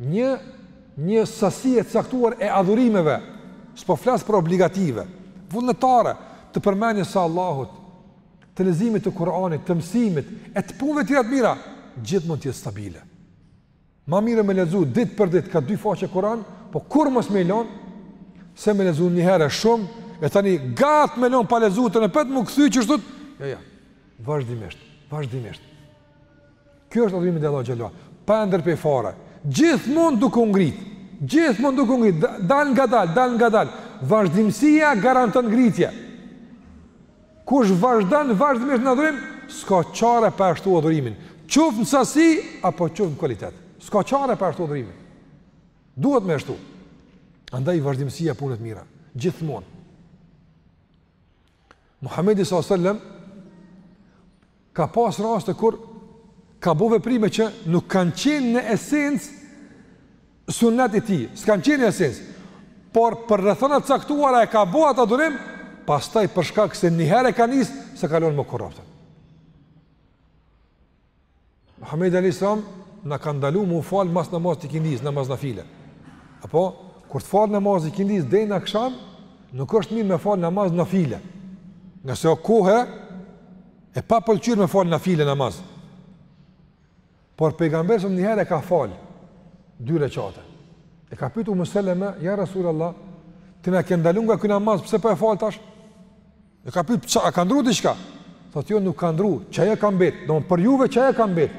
Një një sasi e caktuar e adhurimeve, s'po flas për obligative, vullnetare, të përmendjes së Allahut, të leximit të Kur'anit, të mësimit e të punëve tjera të mira, gjithmonë të jetë stabile. Ma mirë me lexu ditë për ditë ka dy faqe Kur'an, po kur mos më lën se më lexu një herë shumë e tani gatë me lon pa lexu, tani apet m'u kthy qashtu. Jo jo. Vazhdimisht, vazhdimisht. Kjo është adhurimi ndaj Allahut xhel-le ue ala, pa e ndërpre fare, gjithmonë duke u ngrit, gjithmonë duke u ngrit, dalngadalë, dalngadalë, vazhdimësia garanton ngritje, kush vazhdon, vazhdimisht në adhurim, s'ka qare pa e shtu adhurimin, qoftë në sasi, apo qoftë në kualitet, s'ka qare pa e shtu adhurimin, duhet me e shtu, andaj vazhdimësia e punëve t'mira, gjithmonë, Muhamedi sallallahu alaihi wasallam ka pas raste kur ka bo veprime që nuk kanë qenë në esencë sunnet i tij, s'kanë qenë në esencë. Por për rrethana të caktuara e ka bo atë adhurim, pastaj për shkak se një herë e ka nis, s'e ka lon mo kurrë. Muhamedi alejhi selam na ka ndalu m'u fal mas namazit të ikindis, namaz nafile. Apo kur të falet namazi i ikindis deri në aksham, nuk është mirë me fal namaz nafile. Ngase o kohë e papëlqyer me fal nafile namaz. Por pejgamberi s.a.s. njëherë ka fal dy rekate. E ka pyetur Umu Seleme, ja Rasulullah, ti na ke ndalu nga ky namaz, pse po e fal tash? E ka pyet pse a ka ndru diçka? Thotë jo nuk ka ndru, qajo ka mbet, domethënë për juve qajo ka mbet.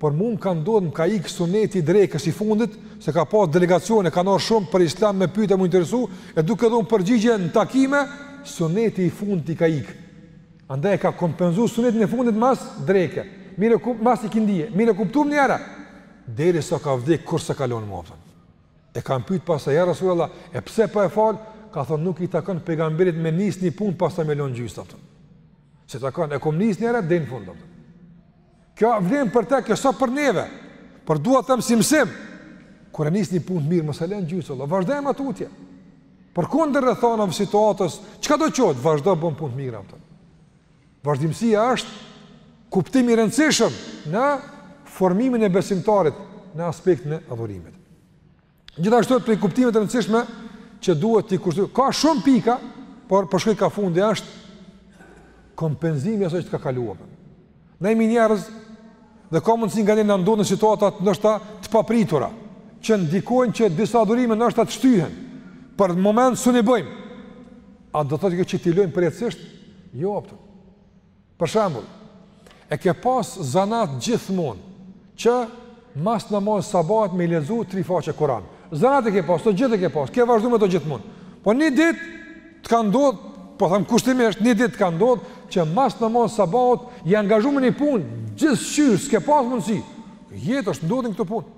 Por mua më ka ndodhur më ka ik suneti i drekës i fundit, se ka pas delegacione, kanë ardhur shumë për islam me pyetje m'u interesu, e duke dhon përgjigje në takime, suneti i fundit i ka ik. Andaj e ka kompenzu sunetin e fundit mas dreke, mirë, mas ikindie. Mirë e kuptum njëherë. Derisa ka vdek kurrë s'e ka lon mo E kanë pyet pastaj ja Resulullah, e pse po e fal? Ka thonë nuk i takon pejgamberit me nis një punë pastaj me lënë gjysë, a kupton. S'i takon, e kom nis një herë deri në fund, a kupton. Kjo vlen për të kjo s'o për neve. Por dua të them si mësim. Kur e nis një punë t'mirë, mos e len gjysë, vëlla, vazhdoje ma tutje. Përkundër rrethanave situatës, çkado qoftë, vazhdo bën punë t'mirë, a kupton. Vazhdimësia është kuptim i rëndësishëm në formimin e besimtarit në aspektin e adhurimit. Gjithashtu prej kuptimet e rëndësishme që duhet t'i kushtojmë. Ka shumë pika, por po shkoj ka fundi është kompenzimi i asaj që të ka kaluar. Ne jemi njerëz dhe ka mundësi nganjëherë na ndodhin situata ndoshta të papritura, që ndikojnë që disa adhurime ndoshta të shtyhen për moment s'un i bëjmë. A do të thotë kjo që t'i lojmë përjetësisht? Jo, a kupton. Për shembull, e ke pas zanat gjithmonë që mas namazit sabahit me i lexu tri faqe Kuran. Zanat e ke pas, të gjithë e ke pas, ke vazhdu me të gjithmonë. Po një dit të ka ndodhë, po them kushtimisht, një dit të ka ndodhë që mas namazit sabahit je angazhu me një punë, gjithqysh, s'ke pas mundësi. Jetë është ndodhin këto punë.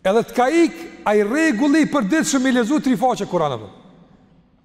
Edhe të ka ikë, ai rregulli i përditshëm me i lexu tri faqe Kuran, a kupton.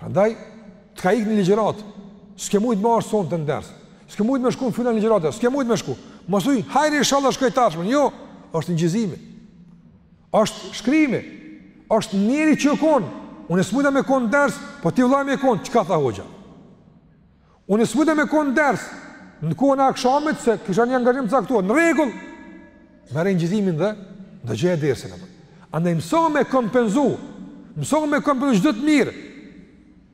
Prandaj, të ka ikë një ligjëratë, s'ke mujtë me ardh sonte n'ders, s'ke mujtë me shku në filan ligjëratë, s'ke mujtë me shku, mos thuj hajr inshallah shkoi tashmë, jo, është inçizimi, është shkrimi, është njeri që u konë, unë s'mujta me konë n'ders, po ti vlla je konë, çka tha hoxha? Unë s'mujta me kon n'ders në kohën e akşamit se kisha një angazhim të caktuar. Në rregull. Merre inçizimin dhe dëgjoje dersin apo. Andaj mëso me kompenzu. Mëso me kompenzu çdo të mirë.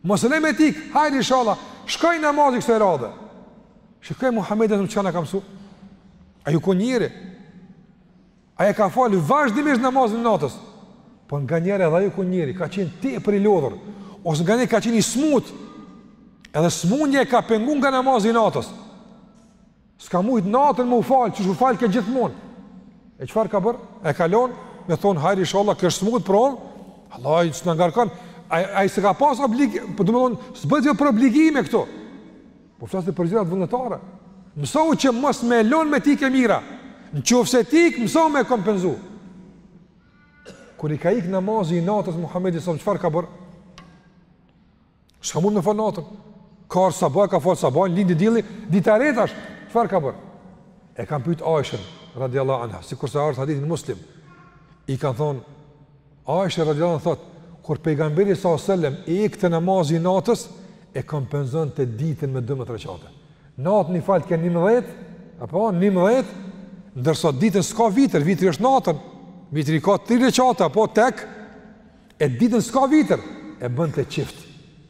Mos e le me t'ik, hajr inshallah. Shkoi namazi kësaj radhe. Shikoj Muhamedin çka na ka mësu. Ai u kon njeri. Ai e ka falë vazhdimisht namazin e natës. Po nganjëherë edhe ai u kon njeri, ka qenë tepër i lodhur, ose nganjëherë ka qenë i smut, edhe smundja e ka pengu nga namazi i natës. S'ka mujtë natën me u falë, qysh u falke gjithmonë. E çfarë ka bërë? E ka lonë, me thonë, hajr inshallah, kesh i smut, pra unë, Allahi s'na ngarkon, ai s'e ka pas obligim, po domethonë s'bëhet fjalë për obligime këtu, Po flas për gjërat vullnetare. Mësohu që mos me e lën me t'ik e mira. Në qofë se t'ikë, mësohu me e kompenzu. Kur i ka ikë namazi i natës Muhammedit alejhi selam, çfarë ka bërë? S'ka mund me falë natën? Ka ardh sabahi, ka falë sabahin, lindi dili, dita e re tash, çfarë ka bërë? E kanë pyt Ajshën, radiallahu anha, sikurse ka ardh hadithi n'Muslim, i kanë thonë, Aisha radijallahu anha thotë, kur pejgamberi sallallahu alajhi wasallam i ikte namazi i natës, e kompenzonte ditën me 12 rekate. Natën i falte 11, apo 11, ndërsa ditën s'ka vitër, vitri është natën. Vitri i ka 3 rekate apo tek e ditën s'ka vitër, e bënte çift.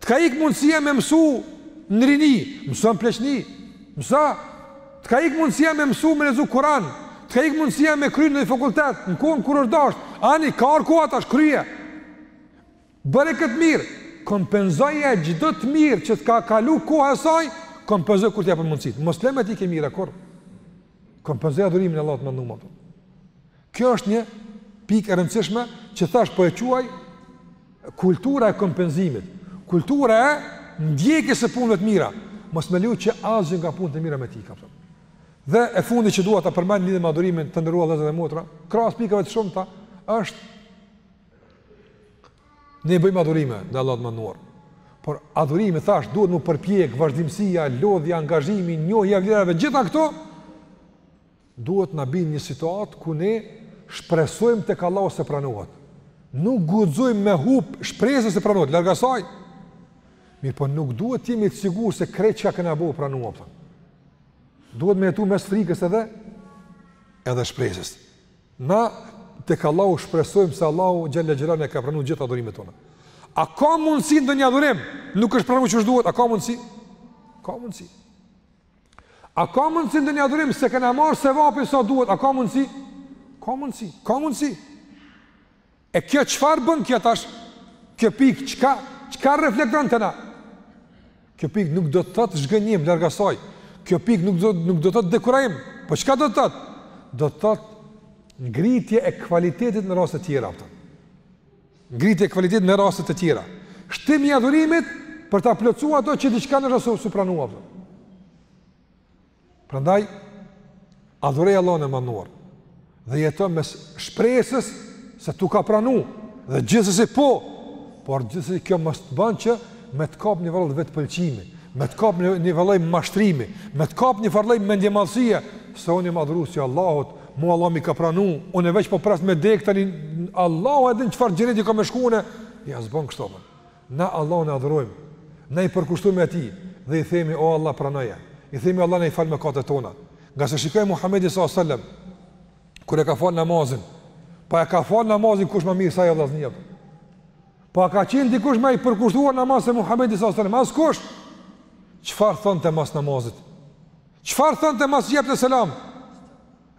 Të ka ikë mundësia me mësu në rini, mësa n'pleqni, mësa, të ka ikë mundësia me mësu me lexu Kuran, të ka ikë mundësia me kry ndonjë fakultet, në kohën kur është dasht, ani, ka ardh koha tash, kryje. Bëre këtë mirë, kompenzoje çdo të mirë që të ka kalu koha e saj, kompenzoje kur t'jepen mundësit. Mos lejo me t'ik e mira kurr, kompenzoje adhurimin e Allahut më në më Kjo është një pikë e rëndësishme që thash po e quaj kultura e kompenzimit, kultura e ndjekjes së punëve të mira, mos me leju që asgjë nga punët e mira me t'ik, apo jo. Dhe e fundi që dua ta përmend lidhur me adhurimin të nderuar vëllezër dhe motra, krahas pikave të shumta është ne bëjmë adhurime ndaj Allahut të madhëruar. Por adhurimi thash duhet me u përpjek vazhdimësia, lodhja, angazhimi, njohja e vlerave, gjitha këto Duhet na bijn në një situatë ku ne shpresojmë tek Allahu se pranohet. Nuk guxojmë me humb shpresën se pranohet, larg asaj. Mirpo nuk duhet të jemi të sigurt se krejt çka kena bo u pranu. Duhet me jetu mes frikës edhe edhe shpresës. Na tek Allahu shpresojmë se Allahu xhalla xhalla na i ka pranu gjitha adhurimet tona. A ka mundësi ndonjë adhurim nuk është pranu qysh duhet, a ka mundësi? Ka mundësi. A ka mundësi ndonjë adhurim s'e kena marrë sevapin sa duhet? A ka mundësi? Ka mundësi, ka mundësi. E kjo çfarë bën kjo tash? Kjo pikë çka çka reflekton te na? Kjo pikë nuk do të thotë zhgënjim larg asaj. Kjo pikë nuk do të thotë dekurajim. Po çka do të thotë? Do të thotë ngritje e kvalitetit në raste të tjera. Ngritje kvaliteti në raste të tjera. Shtim i adhurimit për ta plotësuar ato që diçka nëse s'u pranu. Prandaj adhuroje Allahun e madhëruar dhe jeto mes shpresës se t'u ka pranu dhe gjithsesi po, por gjithsesi kjo mos të bën që me të kap një farë lloj vetëpëlqimi, me të kap një farë lloj mashtrimi, me të kap një farë lloj mendjemadhësie se unë jam adhurues i Allahut, Mu Allahu m'i ka pranu, unë veç po pres me dek tani, Allahu e din çfarë xheneti kam me shku, e jo, s'bon kështu, apo jo. Na Allahun e adhurojmë, na i përkushtohemi Atij, dhe i themi, o Allah pranoje, i themi Allah na i fal mëkatet tona. Ngase shikoje Muhammedin s.a.s. Kur e ka falë namazin, po a e ka falë namazin kush ma mirë se ai. Po a ka qenë dikush ma i përkushtuar n'namaz se Muhammedi s.a.s. Askush, çfarë thonte mas namazit? Çfarë thonte masi jepte selam?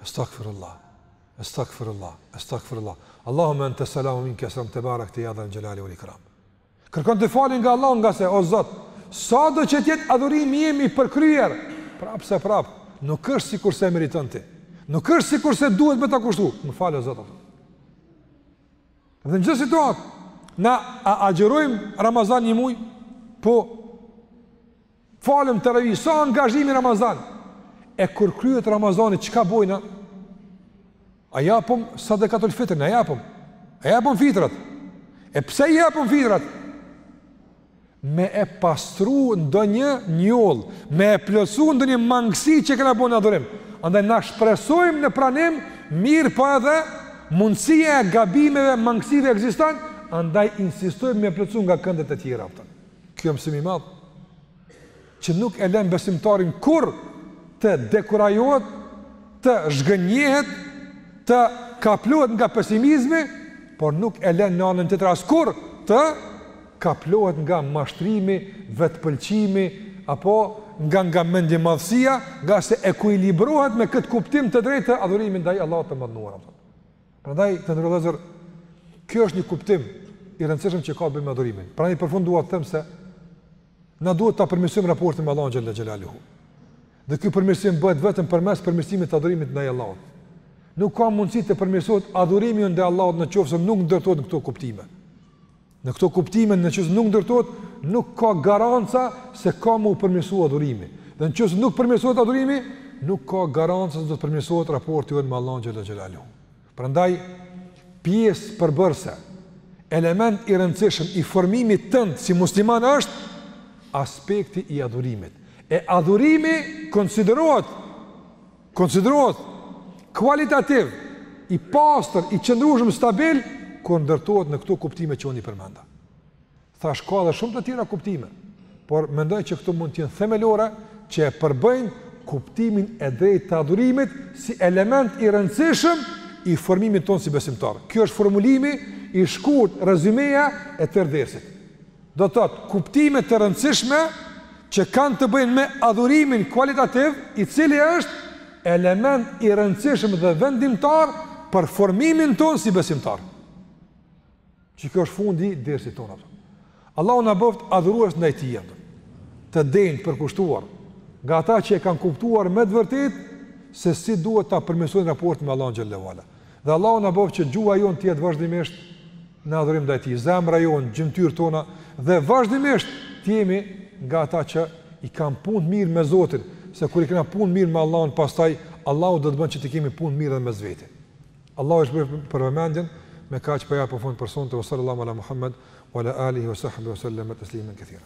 Estagfirullah, estagfirullah, estagfirullah. Allahume ente selamu minke selam tebarakte ja dhel xhelali uel ikram. Kërkonte falje nga Allahu ngase, o Zot, sado që t'jetë adhurimi jem i përkryer, prapëseprapë, nuk është sikurse meriton ti, nuk është sikurse duhet me ta kushtu, më fal, o Zot. Dhe në çdo situatë, na a agjerojmë Ramazan një muj, po, Falem teravi, sa angazhim n'Ramazan. E kur kryhet Ramazani çka bojna? A japum sadakatul fitrin, a japum. A japum fitrat. E pse i japum fitrat? Me e pastru ndonjë njollë, me e plotsu ndonjë mangësi që kena bo n'adhurim. Andaj na shpresojmë në pranim, mirëpo edhe mundësia e gabimeve, mangësive ekziston, andaj insistojmë me e plotsu nga këndet e tjera. Kjo mësim i madh, që nuk e len besimtarin kurrë të dekurajohet, të zhgënjehet, të kaplohet nga pesimizmi, por nuk e len në anën tjetër as kurrë të kaplohet nga mashtrimi, vetëpëlqimi, apo nga nga mendjemadhësia, ngase ekuilibrohet me këtë kuptim të drejtë të adhurimit ndaj Allahut të madhënuar. Prandaj të nderuar vëllezër, kjo është një kuptim i rëndësishëm që ka të bëjë me adhurimin. Prandaj për fund dua të them se na duhet ta përmirësojmë raportin me Allahun xhele xhelaluhu. Dhe ky përmirësim bëhet vetëm përmes përmirësimit të adhurimit ndaj Allahut. Nuk ka mundësi të përmirësohet adhurimi ndaj Allahut në qoftë se nuk ndërtohet në këto kuptime. Në këto kuptime në qoftë se nuk ndërtohet, nuk ka garanca se ka me u përmirësu adhurimi. Dhe në qoftë se nuk përmirësohet adhurimi, nuk ka garanca se do të përmirësohet raporti jonë me Allahun xhele xhelaluhu. Prandaj pjesë përbërëse, element i rëndësishëm i formimit tënd si musliman është aspekti i adhurimit. E adhurimi konsiderohet Konsiderohet kualitativ, i pastër, i qëndrueshëm, stabil kur ndërtohet në këto kuptime që unë i përmenda. Thashë ka edhe shumë të tjera kuptime, por mendoj që këto mund të jenë themelore që e përbëjnë kuptimin e drejtë të adhurimit si element i rëndësishëm i formimit tonë si besimtarë. Kjo është formulimi i shkurt, rezumeja e tërë dersit. do të thotë kuptime të rëndësishme që kanë të bëjnë me adhurimin kualitativ, i cili është element i rëndësishëm dhe vendimtar për formimin tonë si besimtar. Qe, kjo është fundi i dersit tonë. Allahu na bëftë adhurues ndaj Tij të denjë, përkushtuar nga ata që e kanë kuptuar me të vërtetë se si duhet ta përmirësojnë raportin me Allahun xhele ue ala. Dhe Allahu na bëftë që gjuha jonë të jetë vazhdimisht në adhurim ndaj Tij, zemra jonë, gjymtyrët tona dhe vazhdimisht të jemi nga ata që i kanë punët mirë me Zotin, se kur i kemi punët mirë me Allahun, pastaj Allahu do të bën që t'i kemi punët mirë edhe me veten. Allahu është për, për vëmendjen, me kaq po i japim fund për sonte sallallahu ala muhammed wa ala alihi wa sahbihi wa sallam taslima katira.